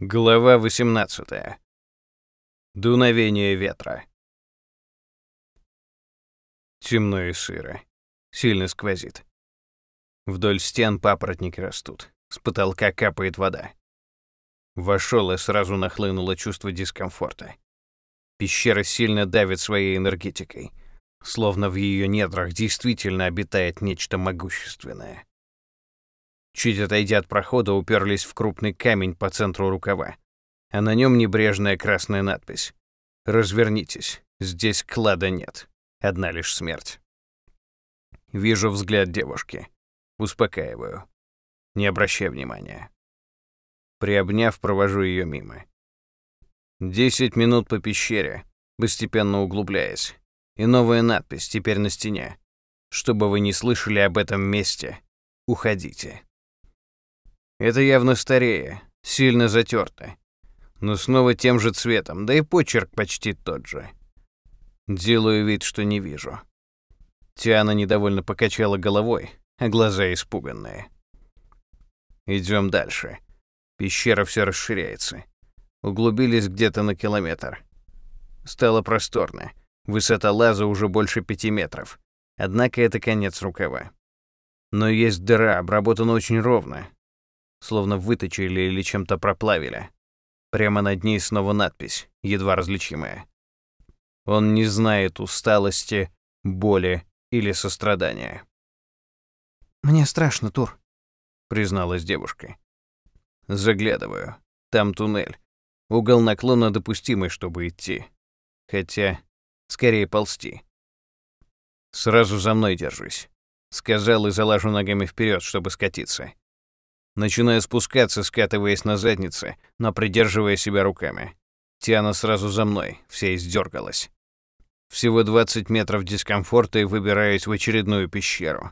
Глава 18. Дуновение ветра. Темно и сыро. Сильно сквозит. Вдоль стен папоротники растут. С потолка капает вода. Вошел и сразу нахлынуло чувство дискомфорта. Пещера сильно давит своей энергетикой, словно в ее недрах действительно обитает нечто могущественное. Чуть отойдя от прохода, уперлись в крупный камень по центру рукава, а на нем небрежная красная надпись. «Развернитесь, здесь клада нет, одна лишь смерть». Вижу взгляд девушки. Успокаиваю. Не обращай внимания. Приобняв, провожу ее мимо. Десять минут по пещере, постепенно углубляясь. И новая надпись теперь на стене. Чтобы вы не слышали об этом месте, уходите. Это явно старее, сильно затерто. Но снова тем же цветом, да и почерк почти тот же. Делаю вид, что не вижу. Тиана недовольно покачала головой, а глаза испуганные. Идем дальше. Пещера все расширяется. Углубились где-то на километр. Стало просторно. Высота лаза уже больше пяти метров. Однако это конец рукава. Но есть дыра, обработана очень ровно, словно выточили или чем-то проплавили. Прямо над ней снова надпись, едва различимая. Он не знает усталости, боли или сострадания. «Мне страшно, Тур», — призналась девушка. Заглядываю. Там туннель. Угол наклона допустимый, чтобы идти. Хотя, скорее ползти. «Сразу за мной держись», — сказал и залажу ногами вперед, чтобы скатиться. Начинаю спускаться, скатываясь на заднице, но придерживая себя руками. Тиана сразу за мной, вся издергалась. Всего 20 метров дискомфорта и выбираюсь в очередную пещеру.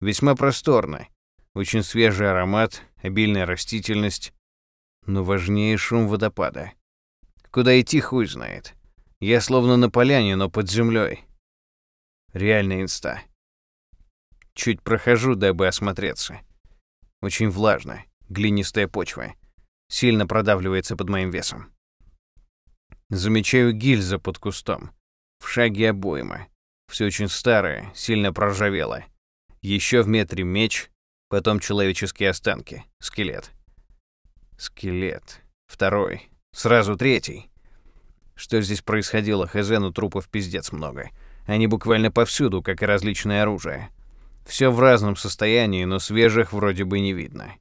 Весьма просторно. Очень свежий аромат, обильная растительность, но важнее шум водопада. Куда идти, хуй знает. Я словно на поляне, но под землей. Реально инста. Чуть прохожу, дабы осмотреться. Очень влажно, глинистая почва. Сильно продавливается под моим весом. Замечаю гильза под кустом. В шаге обойма. Все очень старое, сильно проржавело. Еще в метре меч, потом человеческие останки, скелет. Скелет. Второй. Сразу третий. Что здесь происходило, хз, но трупов пиздец много. Они буквально повсюду, как и различное оружие. Все в разном состоянии, но свежих вроде бы не видно.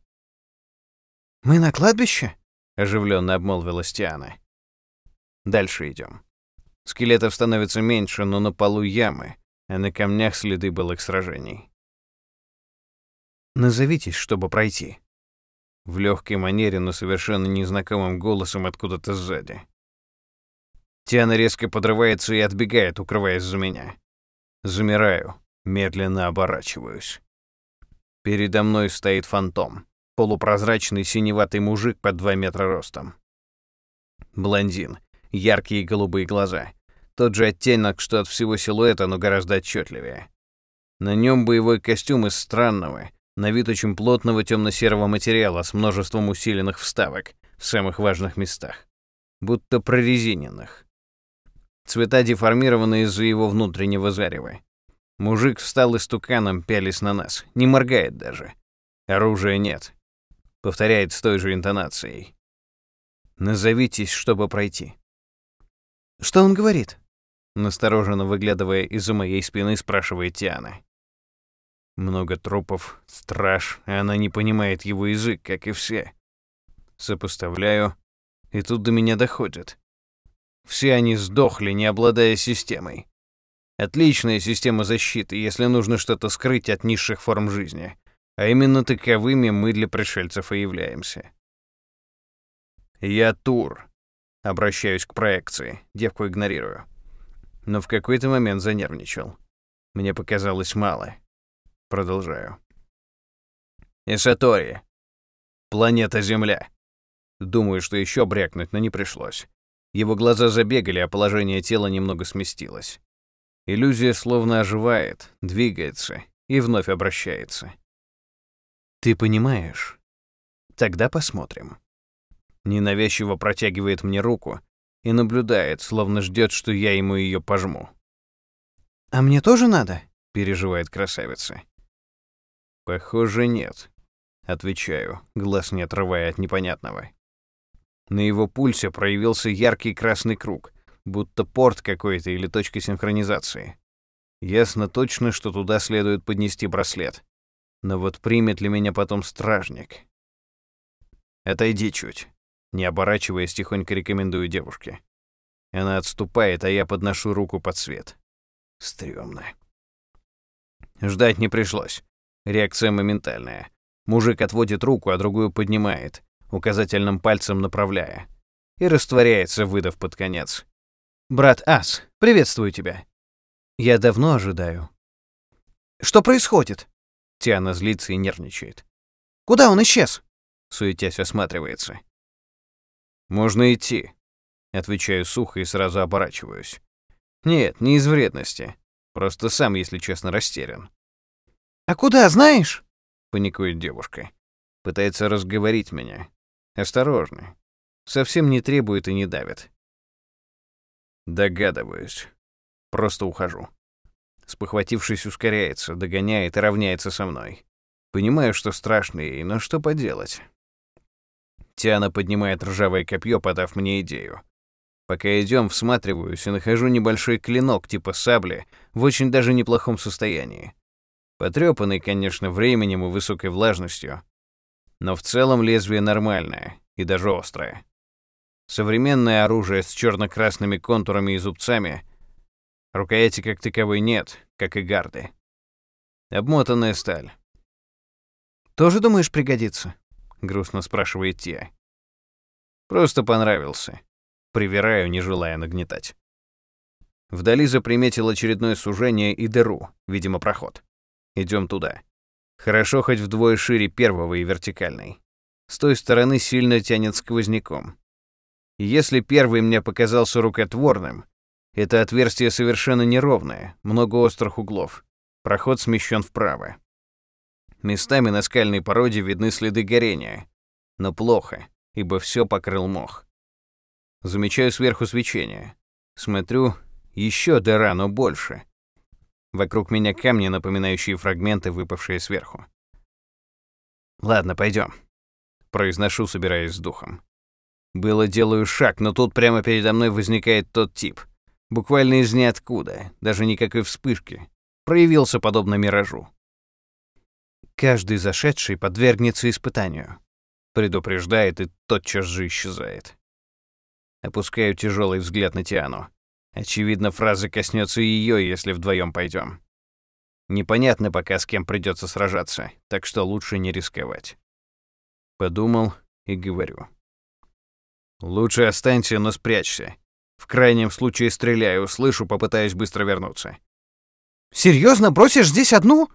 «Мы на кладбище?» — оживленно обмолвилась Тиана. Дальше идем. Скелетов становится меньше, но на полу ямы, а на камнях следы былых сражений. «Назовитесь, чтобы пройти». В легкой манере, но совершенно незнакомым голосом откуда-то сзади. Тиана резко подрывается и отбегает, укрываясь за меня. Замираю. Медленно оборачиваюсь. Передо мной стоит фантом. Полупрозрачный синеватый мужик под 2 метра ростом. Блондин. Яркие голубые глаза. Тот же оттенок, что от всего силуэта, но гораздо отчетливее. На нем боевой костюм из странного, на вид очень плотного темно-серого материала с множеством усиленных вставок в самых важных местах. Будто прорезиненных. Цвета деформированы из-за его внутреннего зарева. Мужик встал истуканом, пялись на нас. Не моргает даже. Оружия нет. Повторяет с той же интонацией. «Назовитесь, чтобы пройти». «Что он говорит?» Настороженно выглядывая из-за моей спины, спрашивает Тиана. Много трупов, страж, а она не понимает его язык, как и все. Сопоставляю, и тут до меня доходит. Все они сдохли, не обладая системой. Отличная система защиты, если нужно что-то скрыть от низших форм жизни. А именно таковыми мы для пришельцев и являемся. Я Тур. Обращаюсь к проекции. Девку игнорирую. Но в какой-то момент занервничал. Мне показалось мало. Продолжаю. Исатори. Планета Земля. Думаю, что еще брякнуть, но не пришлось. Его глаза забегали, а положение тела немного сместилось. Иллюзия словно оживает, двигается и вновь обращается. Ты понимаешь? Тогда посмотрим. Ненавязчиво протягивает мне руку и наблюдает, словно ждет, что я ему ее пожму. «А мне тоже надо?» — переживает красавица. «Похоже, нет», — отвечаю, глаз не отрывая от непонятного. На его пульсе проявился яркий красный круг, будто порт какой-то или точка синхронизации. Ясно точно, что туда следует поднести браслет. Но вот примет ли меня потом стражник? Отойди чуть. Не оборачиваясь, тихонько рекомендую девушке. Она отступает, а я подношу руку под свет. Стрёмно. Ждать не пришлось. Реакция моментальная. Мужик отводит руку, а другую поднимает, указательным пальцем направляя. И растворяется, выдав под конец. «Брат Ас, приветствую тебя. Я давно ожидаю». «Что происходит?» Тиана злится и нервничает. «Куда он исчез?» Суетясь осматривается. «Можно идти», — отвечаю сухо и сразу оборачиваюсь. «Нет, не из вредности. Просто сам, если честно, растерян». «А куда, знаешь?» — паникует девушка. Пытается разговорить меня. Осторожно. Совсем не требует и не давит. Догадываюсь. Просто ухожу. Спохватившись, ускоряется, догоняет и равняется со мной. Понимаю, что страшно ей, но что поделать? Тиана поднимает ржавое копье, подав мне идею. Пока идем, всматриваюсь и нахожу небольшой клинок типа сабли в очень даже неплохом состоянии. Потрепанный, конечно, временем и высокой влажностью, но в целом лезвие нормальное и даже острое. Современное оружие с черно-красными контурами и зубцами. Рукояти как таковой нет, как и гарды. Обмотанная сталь. «Тоже думаешь пригодится?» — грустно спрашивает Тия. «Просто понравился». Привираю, не желая нагнетать. Вдали заприметил очередное сужение и дыру, видимо, проход. Идем туда. Хорошо хоть вдвое шире первого и вертикальной. С той стороны сильно тянет сквозняком. Если первый мне показался рукотворным, это отверстие совершенно неровное, много острых углов. Проход смещен вправо. Местами на скальной породе видны следы горения. Но плохо, ибо все покрыл мох. Замечаю сверху свечение. Смотрю, еще дыра, но больше. Вокруг меня камни, напоминающие фрагменты, выпавшие сверху. «Ладно, пойдем. Произношу, собираясь с духом. Было делаю шаг, но тут прямо передо мной возникает тот тип. Буквально из ниоткуда, даже никакой вспышки. Проявился подобно миражу. Каждый зашедший подвергнется испытанию. Предупреждает и тотчас же исчезает. Опускаю тяжелый взгляд на Тиану. Очевидно, фраза коснется ее, если вдвоем пойдем. Непонятно пока, с кем придется сражаться, так что лучше не рисковать. Подумал и говорю. Лучше останься, но спрячься. В крайнем случае стреляю, услышу, попытаюсь быстро вернуться. Серьезно, бросишь здесь одну?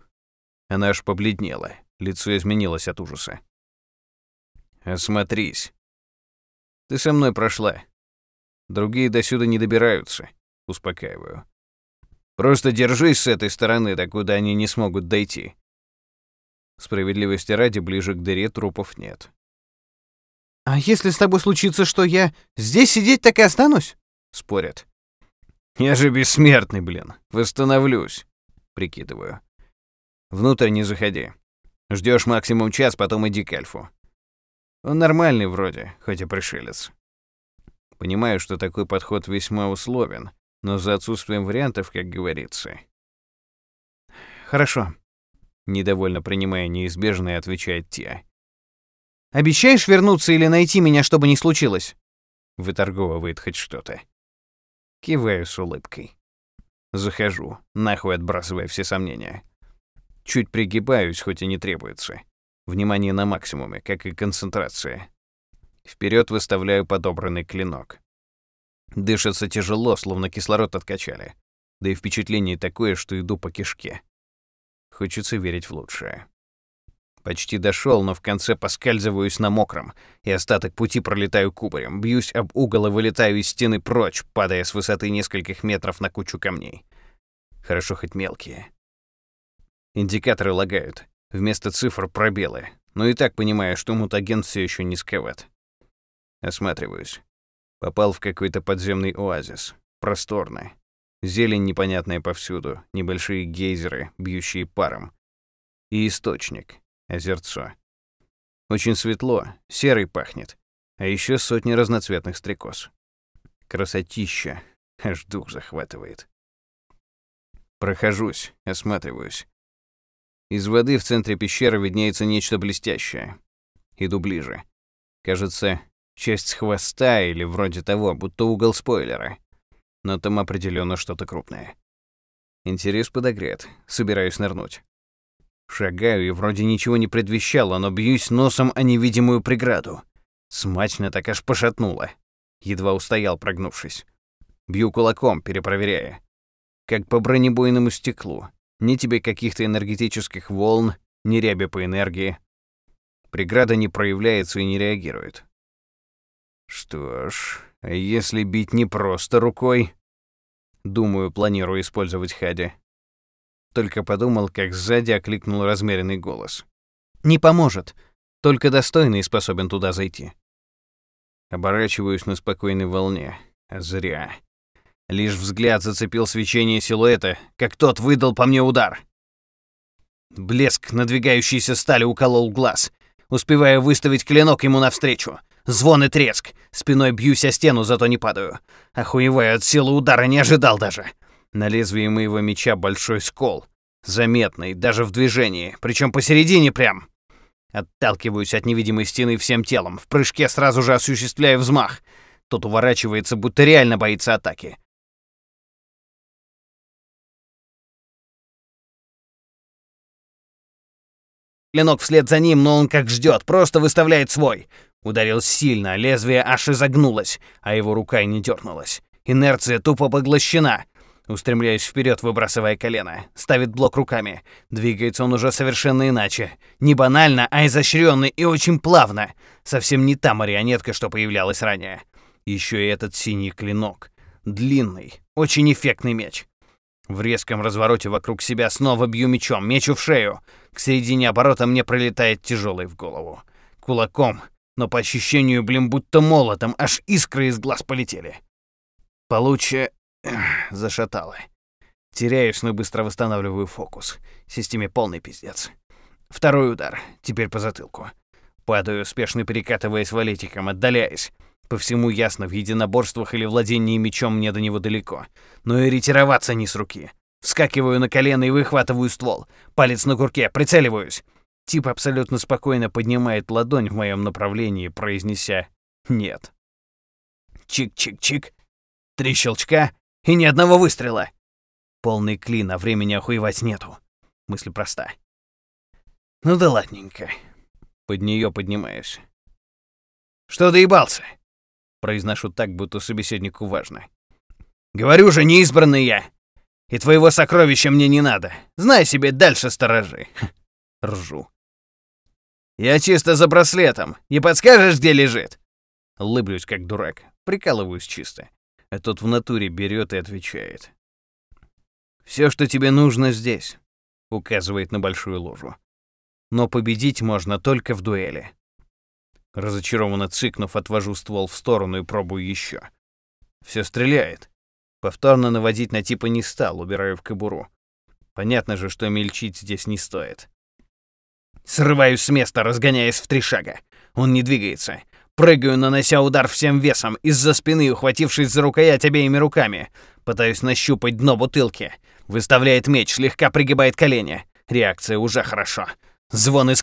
Она аж побледнела, лицо изменилось от ужаса. «Осмотрись. Ты со мной прошла. Другие до сюда не добираются», — успокаиваю. «Просто держись с этой стороны, до куда они не смогут дойти». Справедливости ради, ближе к дыре трупов нет. «А если с тобой случится, что я здесь сидеть так и останусь?» — спорят. «Я же бессмертный, блин. Восстановлюсь», — прикидываю. Внутрь не заходи. Ждешь максимум час, потом иди к Альфу. Он нормальный вроде, хоть и пришелец. Понимаю, что такой подход весьма условен, но за отсутствием вариантов, как говорится. Хорошо. Недовольно принимая неизбежное, отвечает Тия. Обещаешь вернуться или найти меня, чтобы не случилось? Выторговывает хоть что-то. Киваю с улыбкой. Захожу, нахуй отбрасывая все сомнения. Чуть пригибаюсь, хоть и не требуется. Внимание на максимуме, как и концентрация. Вперед выставляю подобранный клинок. Дышится тяжело, словно кислород откачали. Да и впечатление такое, что иду по кишке. Хочется верить в лучшее. Почти дошел, но в конце поскальзываюсь на мокром, и остаток пути пролетаю кубарем, бьюсь об угол и вылетаю из стены прочь, падая с высоты нескольких метров на кучу камней. Хорошо хоть мелкие. Индикаторы лагают. Вместо цифр пробелы. Но и так понимаю, что мутаген все еще не сковат. Осматриваюсь. Попал в какой-то подземный оазис. Просторно. Зелень непонятная повсюду, небольшие гейзеры, бьющие паром. И источник. Озерцо. Очень светло, серый пахнет. А еще сотни разноцветных стрекоз. Красотища. Аж дух захватывает. Прохожусь, осматриваюсь. Из воды в центре пещеры виднеется нечто блестящее. Иду ближе. Кажется, часть хвоста или вроде того, будто угол спойлера. Но там определенно что-то крупное. Интерес подогрет. Собираюсь нырнуть. Шагаю и вроде ничего не предвещало, но бьюсь носом о невидимую преграду. Смачно так аж пошатнуло. Едва устоял, прогнувшись. Бью кулаком, перепроверяя. Как по бронебойному стеклу. Ни тебе каких-то энергетических волн, ни ряби по энергии. Преграда не проявляется и не реагирует. Что ж, если бить не просто рукой? Думаю, планирую использовать Хади. Только подумал, как сзади окликнул размеренный голос. «Не поможет. Только достойный способен туда зайти». Оборачиваюсь на спокойной волне. Зря. Лишь взгляд зацепил свечение силуэта, как тот выдал по мне удар. Блеск надвигающейся стали уколол глаз. Успеваю выставить клинок ему навстречу. Звон и треск. Спиной бьюсь о стену, зато не падаю. Охуеваю от силы удара, не ожидал даже. На лезвии моего меча большой скол. Заметный, даже в движении, причем посередине прям. Отталкиваюсь от невидимой стены всем телом. В прыжке сразу же осуществляю взмах. Тот уворачивается, будто реально боится атаки. Клинок вслед за ним, но он как ждет, просто выставляет свой. Ударил сильно, лезвие аж изогнулось, а его рука и не дернулась. Инерция тупо поглощена. Устремляюсь вперед, выбрасывая колено. Ставит блок руками. Двигается он уже совершенно иначе. Не банально, а изощренно и очень плавно. Совсем не та марионетка, что появлялась ранее. Еще и этот синий клинок. Длинный, очень эффектный меч. В резком развороте вокруг себя снова бью мечом, мечу в шею. К середине оборота мне пролетает тяжелый в голову. Кулаком, но по ощущению, блин, будто молотом, аж искры из глаз полетели. Получше зашатало. Теряюсь, но быстро восстанавливаю фокус. Системе полный пиздец. Второй удар, теперь по затылку. Падаю, спешно перекатываясь валетиком, отдаляясь. По всему ясно, в единоборствах или владении мечом мне до него далеко. Но и ретироваться не с руки. Вскакиваю на колено и выхватываю ствол. Палец на курке, прицеливаюсь. Тип абсолютно спокойно поднимает ладонь в моем направлении, произнеся «нет». Чик-чик-чик. Три щелчка, и ни одного выстрела. Полный клин, а времени охуевать нету. Мысль проста. Ну да ладненько. Под нее поднимаюсь. Что доебался? Произношу так, будто собеседнику важно. Говорю же, неизбранный я. И твоего сокровища мне не надо. Знай себе, дальше сторожи. Ржу. Я чисто за браслетом. Не подскажешь, где лежит? Лыблюсь, как дурак. Прикалываюсь чисто а тот в натуре берет и отвечает. «Все, что тебе нужно здесь», — указывает на большую ложу. «Но победить можно только в дуэли». Разочарованно цыкнув, отвожу ствол в сторону и пробую еще. Все стреляет. Повторно наводить на типа не стал, убираю в кобуру. Понятно же, что мельчить здесь не стоит. Срываюсь с места, разгоняясь в три шага. Он не двигается. Прыгаю, нанося удар всем весом, из-за спины, ухватившись за рукоять обеими руками. Пытаюсь нащупать дно бутылки. Выставляет меч, слегка пригибает колени. Реакция уже хорошо. Звон и.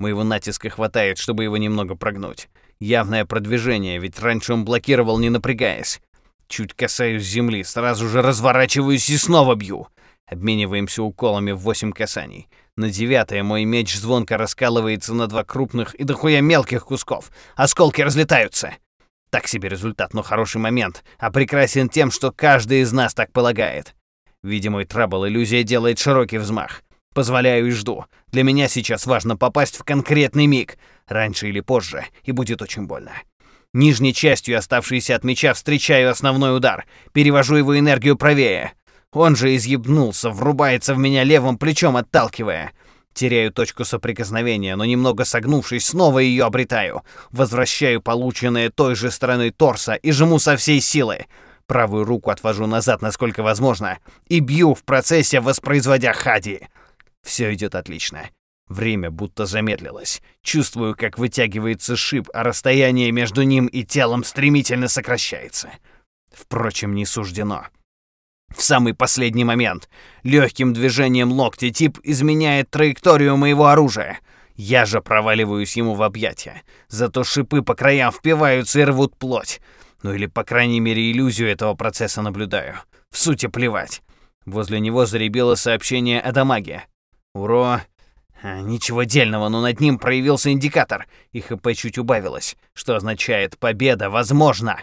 Моего натиска хватает, чтобы его немного прогнуть. Явное продвижение, ведь раньше он блокировал, не напрягаясь. Чуть касаюсь земли, сразу же разворачиваюсь и снова бью. Обмениваемся уколами в восемь касаний. На девятое мой меч звонко раскалывается на два крупных и дохуя мелких кусков. Осколки разлетаются. Так себе результат, но хороший момент, а прекрасен тем, что каждый из нас так полагает. Видя мой трабл, иллюзия делает широкий взмах. Позволяю и жду. Для меня сейчас важно попасть в конкретный миг. Раньше или позже, и будет очень больно. Нижней частью, оставшейся от меча, встречаю основной удар. Перевожу его энергию правее. Он же изъебнулся, врубается в меня левым плечом, отталкивая. Теряю точку соприкосновения, но немного согнувшись, снова ее обретаю. Возвращаю полученное той же стороной торса и жму со всей силы. Правую руку отвожу назад, насколько возможно, и бью в процессе, воспроизводя хади. Все идет отлично. Время будто замедлилось. Чувствую, как вытягивается шип, а расстояние между ним и телом стремительно сокращается. Впрочем, не суждено. В самый последний момент легким движением локтя тип изменяет траекторию моего оружия. Я же проваливаюсь ему в объятия. Зато шипы по краям впиваются и рвут плоть. Ну или, по крайней мере, иллюзию этого процесса наблюдаю. В сути плевать. Возле него заребело сообщение о дамаге. Уро... А, ничего дельного, но над ним проявился индикатор, и ХП чуть убавилось, что означает «победа возможна».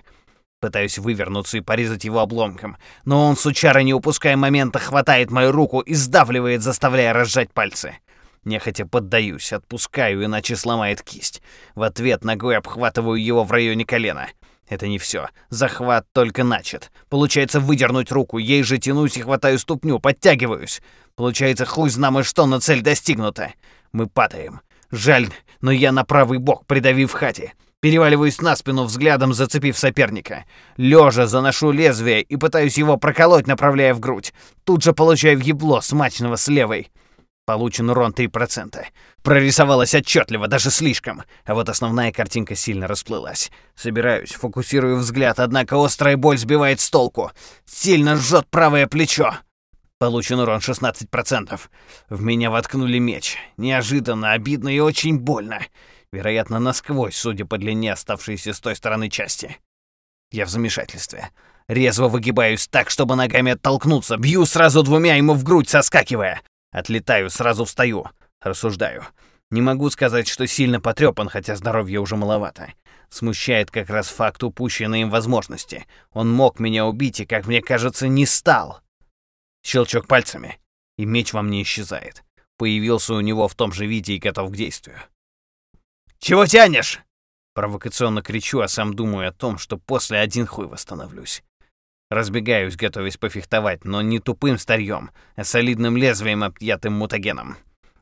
Пытаюсь вывернуться и порезать его обломком, но он, сучара, не упуская момента, хватает мою руку и сдавливает, заставляя разжать пальцы. Нехотя поддаюсь, отпускаю, иначе сломает кисть. В ответ ногой обхватываю его в районе колена. Это не все. Захват только начат. Получается выдернуть руку, ей же тянусь и хватаю ступню, подтягиваюсь. Получается хуй знамо что, но цель достигнута. Мы падаем. Жаль, но я на правый бок, придавив хате. Переваливаюсь на спину, взглядом зацепив соперника. Лежа заношу лезвие и пытаюсь его проколоть, направляя в грудь. Тут же получаю въебло смачного с левой. Получен урон 3%. Прорисовалось отчетливо, даже слишком. А вот основная картинка сильно расплылась. Собираюсь, фокусирую взгляд, однако острая боль сбивает с толку. Сильно жжет правое плечо. Получен урон 16%. В меня воткнули меч. Неожиданно, обидно и очень больно. Вероятно, насквозь, судя по длине оставшейся с той стороны части. Я в замешательстве. Резво выгибаюсь так, чтобы ногами оттолкнуться. Бью сразу двумя ему в грудь, соскакивая. Отлетаю, сразу встаю. Рассуждаю. Не могу сказать, что сильно потрепан, хотя здоровье уже маловато. Смущает как раз факт упущенной им возможности. Он мог меня убить и, как мне кажется, не стал. Щелчок пальцами, и меч во мне исчезает. Появился у него в том же виде и готов к действию. «Чего тянешь?» Провокационно кричу, а сам думаю о том, что после один хуй восстановлюсь. Разбегаюсь, готовясь пофехтовать, но не тупым старьем, а солидным лезвием, объятым мутагеном.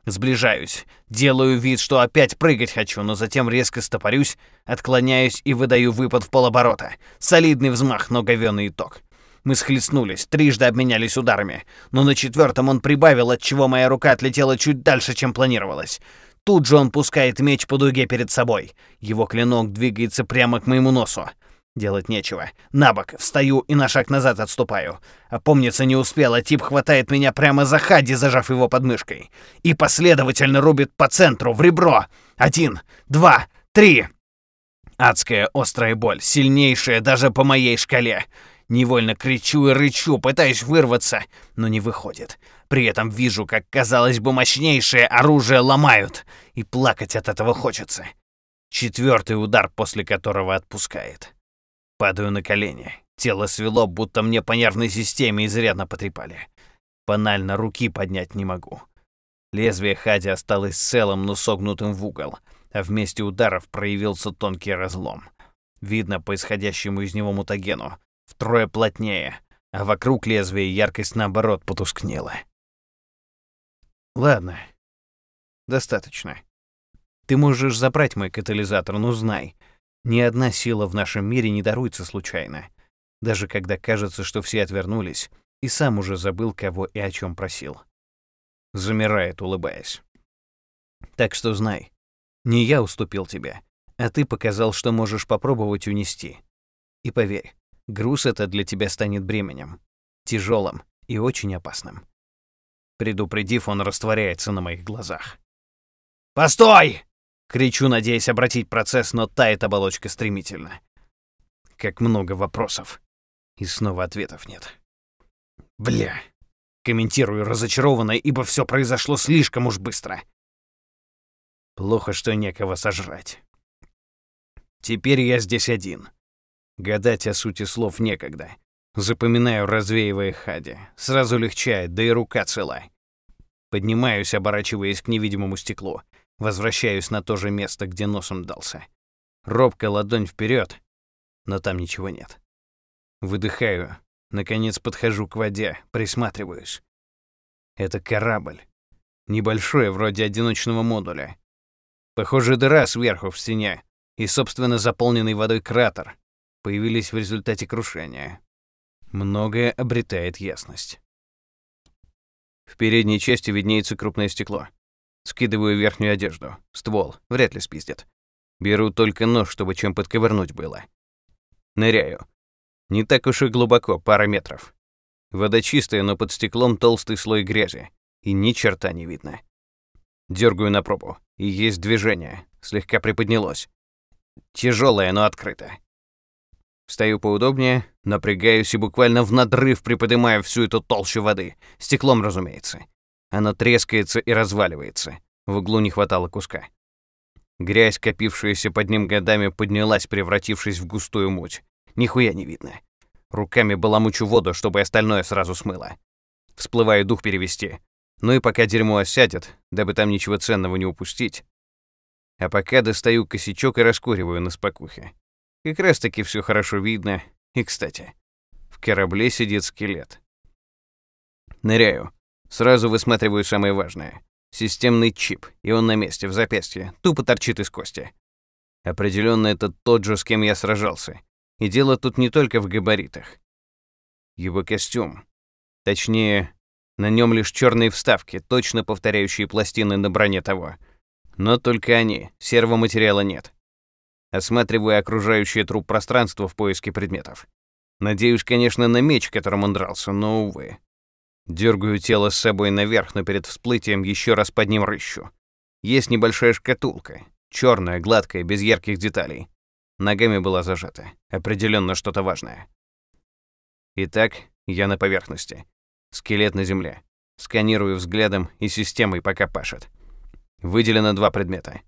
Сближаюсь, делаю вид, что опять прыгать хочу, но затем резко стопорюсь, отклоняюсь и выдаю выпад в полоборота. Солидный взмах, но говёный итог. Мы схлестнулись, трижды обменялись ударами, но на четвертом он прибавил, отчего моя рука отлетела чуть дальше, чем планировалось. Тут же он пускает меч по дуге перед собой. Его клинок двигается прямо к моему носу. Делать нечего. На бок, встаю и на шаг назад отступаю. Опомниться не успел, а тип хватает меня прямо за хади, зажав его подмышкой. И последовательно рубит по центру, в ребро. Один, два, три. Адская острая боль, сильнейшая даже по моей шкале. Невольно кричу и рычу, пытаясь вырваться, но не выходит. При этом вижу, как, казалось бы, мощнейшее оружие ломают, и плакать от этого хочется. Четвертый удар, после которого отпускает. Падаю на колени. Тело свело, будто мне по нервной системе изрядно потрепали. Банально руки поднять не могу. Лезвие Хади осталось целым, но согнутым в угол, а вместе ударов проявился тонкий разлом. Видно по исходящему из него мутагену. Втрое плотнее, а вокруг лезвия яркость, наоборот, потускнела. Ладно. Достаточно. Ты можешь забрать мой катализатор, но знай, ни одна сила в нашем мире не даруется случайно. Даже когда кажется, что все отвернулись, и сам уже забыл, кого и о чем просил. Замирает, улыбаясь. Так что знай, не я уступил тебе, а ты показал, что можешь попробовать унести. И поверь, груз это для тебя станет бременем, тяжелым и очень опасным. Предупредив, он растворяется на моих глазах. «Постой!» — кричу, надеясь обратить процесс, но тает оболочка стремительно. Как много вопросов. И снова ответов нет. «Бля!» — комментирую разочарованно, ибо все произошло слишком уж быстро. Плохо, что некого сожрать. Теперь я здесь один. Гадать о сути слов некогда. Запоминаю, развеивая Хади. Сразу легчает, да и рука цела. Поднимаюсь, оборачиваясь к невидимому стеклу. Возвращаюсь на то же место, где носом дался. Робко ладонь вперед, но там ничего нет. Выдыхаю. Наконец подхожу к воде, присматриваюсь. Это корабль. Небольшое, вроде одиночного модуля. Похоже, дыра сверху в стене и, собственно, заполненный водой кратер появились в результате крушения. Многое обретает ясность. В передней части виднеется крупное стекло. Скидываю верхнюю одежду. Ствол. Вряд ли спиздят. Беру только нож, чтобы чем подковырнуть было. Ныряю. Не так уж и глубоко, пара метров. Вода чистая, но под стеклом толстый слой грязи. И ни черта не видно. Дергаю на пробу. И есть движение. Слегка приподнялось. Тяжелое, но открыто. Встаю поудобнее, напрягаюсь и буквально в надрыв приподнимаю всю эту толщу воды. Стеклом, разумеется. Оно трескается и разваливается. В углу не хватало куска. Грязь, копившаяся под ним годами, поднялась, превратившись в густую муть. Нихуя не видно. Руками баламучу воду, чтобы остальное сразу смыло. Всплываю дух перевести. Ну и пока дерьмо осядет, дабы там ничего ценного не упустить. А пока достаю косячок и раскуриваю на спокухе. Как раз таки все хорошо видно. И, кстати, в корабле сидит скелет. Ныряю. Сразу высматриваю самое важное. Системный чип, и он на месте, в запястье, тупо торчит из кости. Определенно это тот же, с кем я сражался. И дело тут не только в габаритах. Его костюм. Точнее, на нем лишь черные вставки, точно повторяющие пластины на броне того. Но только они, сервоматериала нет. Осматриваю окружающее труп пространство в поиске предметов. Надеюсь, конечно, на меч, которым он дрался, но, увы. Дергаю тело с собой наверх, но перед всплытием еще раз под ним рыщу. Есть небольшая шкатулка, черная, гладкая, без ярких деталей. Ногами была зажата. Определенно что-то важное. Итак, я на поверхности. Скелет на земле. Сканирую взглядом и системой, пока пашет. Выделено два предмета.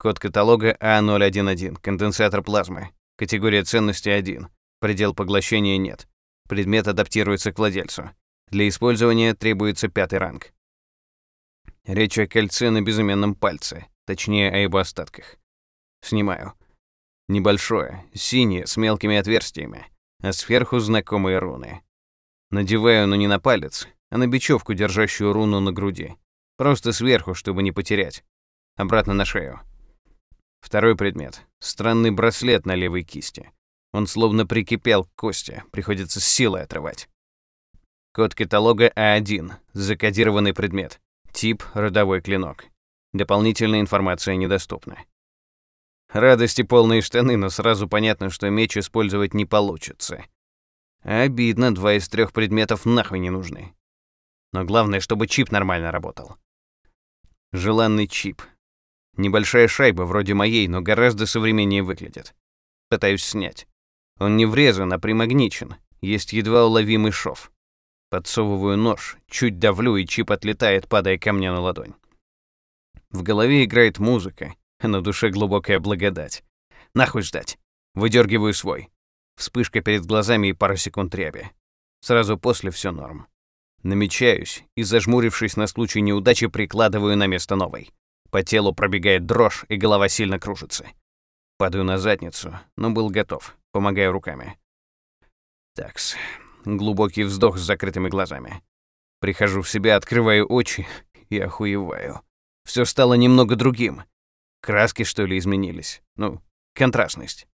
Код каталога А011, конденсатор плазмы. Категория ценности 1. Предел поглощения нет. Предмет адаптируется к владельцу. Для использования требуется пятый ранг. Речь о кольце на безымянном пальце, точнее, о его остатках. Снимаю. Небольшое, синее, с мелкими отверстиями, а сверху знакомые руны. Надеваю, но не на палец, а на бечевку, держащую руну на груди. Просто сверху, чтобы не потерять. Обратно на шею. Второй предмет. Странный браслет на левой кисти. Он словно прикипел к кости, приходится силой отрывать. Код каталога А1. Закодированный предмет. Тип — родовой клинок. Дополнительная информация недоступна. Радости полные штаны, но сразу понятно, что меч использовать не получится. Обидно, два из трех предметов нахуй не нужны. Но главное, чтобы чип нормально работал. Желанный чип. Небольшая шайба, вроде моей, но гораздо современнее выглядит. Пытаюсь снять. Он не врезан, а примагничен. Есть едва уловимый шов. Подсовываю нож, чуть давлю, и чип отлетает, падая ко мне на ладонь. В голове играет музыка, а на душе глубокая благодать. Нахуй ждать. Выдергиваю свой. Вспышка перед глазами и пара секунд ряби. Сразу после все норм. Намечаюсь и, зажмурившись на случай неудачи, прикладываю на место новой. По телу пробегает дрожь, и голова сильно кружится. Падаю на задницу, но был готов, помогаю руками. Такс. Глубокий вздох с закрытыми глазами. Прихожу в себя, открываю очи и охуеваю. Все стало немного другим. Краски, что ли, изменились. Ну, контрастность.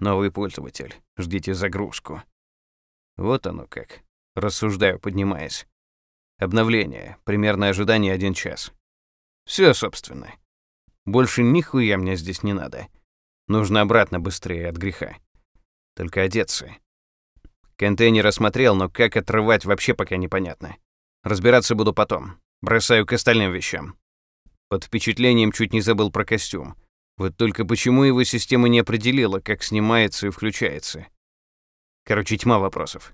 Новый пользователь. Ждите загрузку. Вот оно как. Рассуждаю, поднимаясь. Обновление. Примерное ожидание один час. Все, собственно. Больше нихуя мне здесь не надо. Нужно обратно быстрее от греха. Только одеться. Контейнер осмотрел, но как отрывать вообще пока непонятно. Разбираться буду потом. Бросаю к остальным вещам. Под впечатлением чуть не забыл про костюм. Вот только почему его система не определила, как снимается и включается? Короче, тьма вопросов.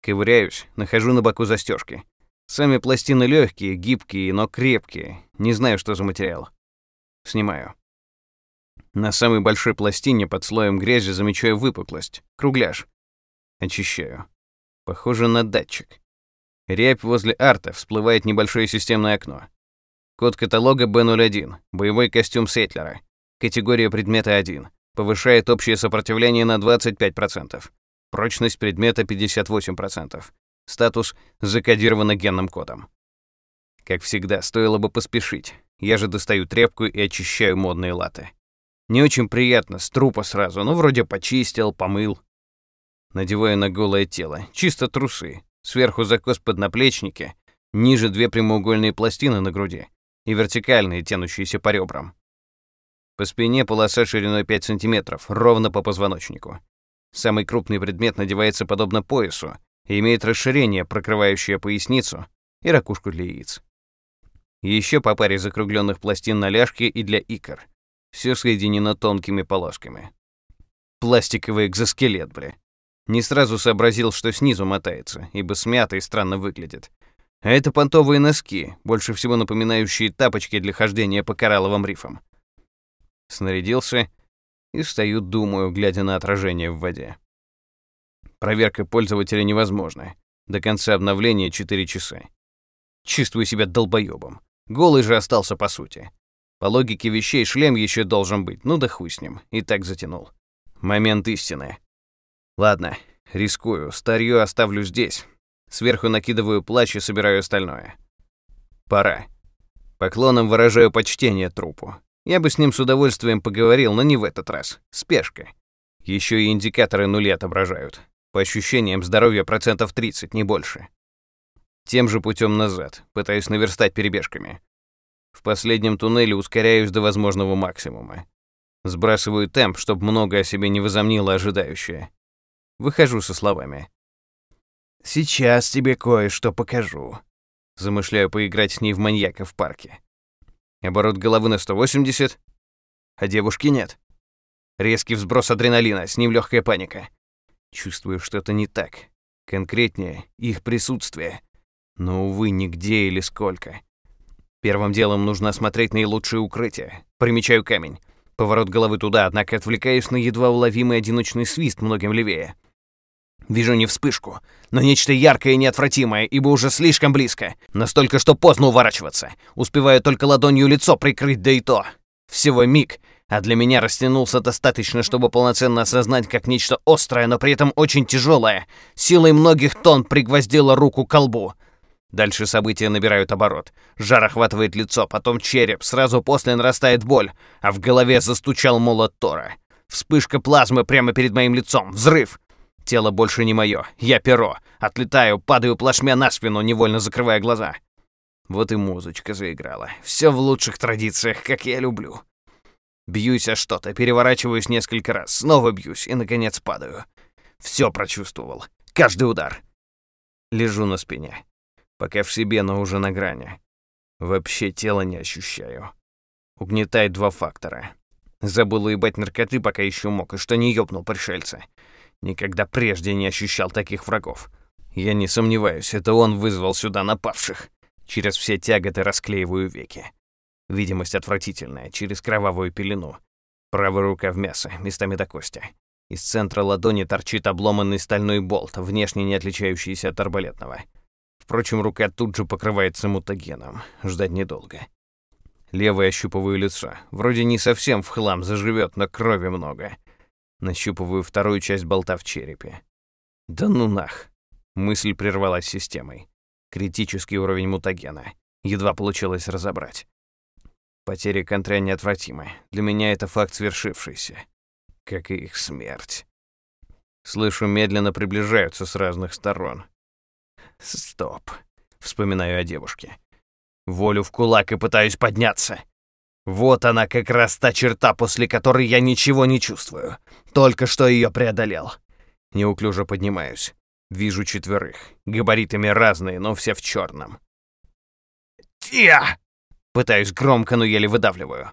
Ковыряюсь, нахожу на боку застежки. Сами пластины легкие, гибкие, но крепкие. Не знаю, что за материал. Снимаю. На самой большой пластине под слоем грязи замечаю выпуклость, кругляш. Очищаю. Похоже на датчик. Рябь возле арта, всплывает небольшое системное окно. Код каталога B01, боевой костюм Сетлера. Категория предмета 1. Повышает общее сопротивление на 25%. Прочность предмета 58%. Статус закодировано генным кодом. Как всегда, стоило бы поспешить. Я же достаю тряпку и очищаю модные латы. Не очень приятно, с трупа сразу, но вроде почистил, помыл. Надеваю на голое тело, чисто трусы. Сверху закос под наплечники, ниже две прямоугольные пластины на груди и вертикальные, тянущиеся по ребрам. По спине полоса шириной 5 сантиметров, ровно по позвоночнику. Самый крупный предмет надевается подобно поясу и имеет расширение, прокрывающее поясницу и ракушку для яиц. Еще по паре закругленных пластин на ляжке и для икр. Все соединено тонкими полосками. Пластиковый экзоскелет, бля. Не сразу сообразил, что снизу мотается, ибо смято и странно выглядит. А это понтовые носки, больше всего напоминающие тапочки для хождения по коралловым рифам. Снарядился и стою, думаю, глядя на отражение в воде. Проверка пользователя невозможна. До конца обновления 4 часа. Чувствую себя долбоёбом. Голый же остался по сути. По логике вещей шлем еще должен быть, ну да хуй с ним, и так затянул. Момент истины. Ладно, рискую, старье оставлю здесь. Сверху накидываю плащ и собираю остальное. Пора. Поклоном выражаю почтение трупу. Я бы с ним с удовольствием поговорил, но не в этот раз. Спешка. Еще и индикаторы нули отображают. По ощущениям, здоровья процентов 30, не больше. Тем же путем назад, пытаюсь наверстать перебежками. В последнем туннеле ускоряюсь до возможного максимума. Сбрасываю темп, чтобы много о себе не возомнило ожидающее. Выхожу со словами. «Сейчас тебе кое-что покажу». Замышляю поиграть с ней в маньяка в парке. Оборот головы на 180, а девушки нет. Резкий взброс адреналина, с ним легкая паника. Чувствую что-то не так. Конкретнее, их присутствие. Но, увы, нигде или сколько. Первым делом нужно осмотреть наилучшее укрытие. Примечаю камень. Поворот головы туда, однако отвлекаюсь на едва уловимый одиночный свист многим левее. Вижу не вспышку, но нечто яркое и неотвратимое, ибо уже слишком близко. Настолько, что поздно уворачиваться. Успеваю только ладонью лицо прикрыть, да и то. Всего миг, а для меня растянулся достаточно, чтобы полноценно осознать, как нечто острое, но при этом очень тяжелое, силой многих тонн пригвоздило руку к колбу. Дальше события набирают оборот. Жар охватывает лицо, потом череп, сразу после нарастает боль, а в голове застучал молот Тора. Вспышка плазмы прямо перед моим лицом. Взрыв. Тело больше не мое. Я перо. Отлетаю, падаю плашмя на спину, невольно закрывая глаза. Вот и музычка заиграла. Все в лучших традициях, как я люблю. Бьюсь о что-то, переворачиваюсь несколько раз, снова бьюсь и, наконец, падаю. Все прочувствовал. Каждый удар. Лежу на спине. Пока в себе, но уже на грани. Вообще тело не ощущаю. Угнетает два фактора. Забыл уебать наркоты, пока еще мог, и что не ёбнул пришельца. Никогда прежде не ощущал таких врагов. Я не сомневаюсь, это он вызвал сюда напавших. Через все тяготы расклеиваю веки. Видимость отвратительная, через кровавую пелену. Правая рука в мясо, местами до кости. Из центра ладони торчит обломанный стальной болт, внешне не отличающийся от арбалетного. Впрочем, рука тут же покрывается мутагеном. Ждать недолго. Левой ощупываю лицо. Вроде не совсем в хлам заживет, но крови много. Нащупываю вторую часть болта в черепе. Да ну нах. Мысль прервалась системой. Критический уровень мутагена. Едва получилось разобрать. Потеря контра неотвратимы. Для меня это факт свершившийся. Как и их смерть. Слышу, медленно приближаются с разных сторон. Стоп. Вспоминаю о девушке. Волю в кулак и пытаюсь подняться. Вот она как раз та черта, после которой я ничего не чувствую. Только что ее преодолел. Неуклюже поднимаюсь. Вижу четверых. Габаритами разные, но все в черном. «Тия!» Пытаюсь громко, но еле выдавливаю.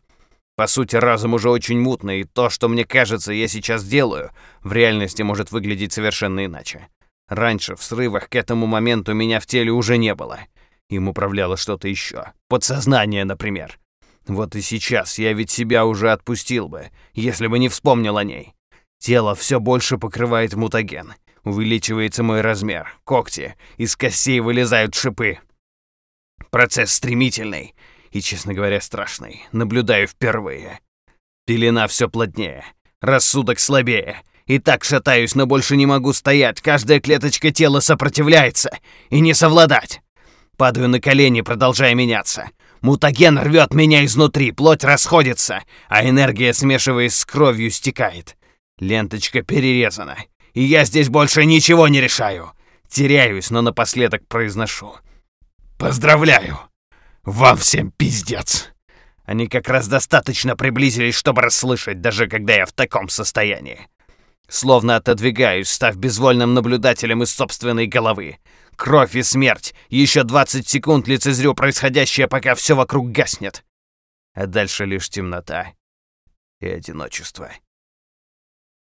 По сути, разум уже очень мутный, и то, что мне кажется, я сейчас делаю, в реальности может выглядеть совершенно иначе. Раньше, в срывах, к этому моменту меня в теле уже не было. Им управляло что-то еще. Подсознание, например. Вот и сейчас я ведь себя уже отпустил бы, если бы не вспомнил о ней. Тело все больше покрывает мутаген. Увеличивается мой размер, когти, из костей вылезают шипы. Процесс стремительный и, честно говоря, страшный. Наблюдаю впервые. Пелена все плотнее, рассудок слабее, и так шатаюсь, но больше не могу стоять. Каждая клеточка тела сопротивляется. И не совладать. Падаю на колени, продолжая меняться. Мутаген рвет меня изнутри, плоть расходится, а энергия, смешиваясь с кровью, стекает. Ленточка перерезана, и я здесь больше ничего не решаю. Теряюсь, но напоследок произношу. Поздравляю! Вам всем пиздец! Они как раз достаточно приблизились, чтобы расслышать, даже когда я в таком состоянии. Словно отодвигаюсь, став безвольным наблюдателем из собственной головы. Кровь и смерть. Еще 20 секунд лицезрю происходящее, пока все вокруг гаснет. А дальше лишь темнота и одиночество.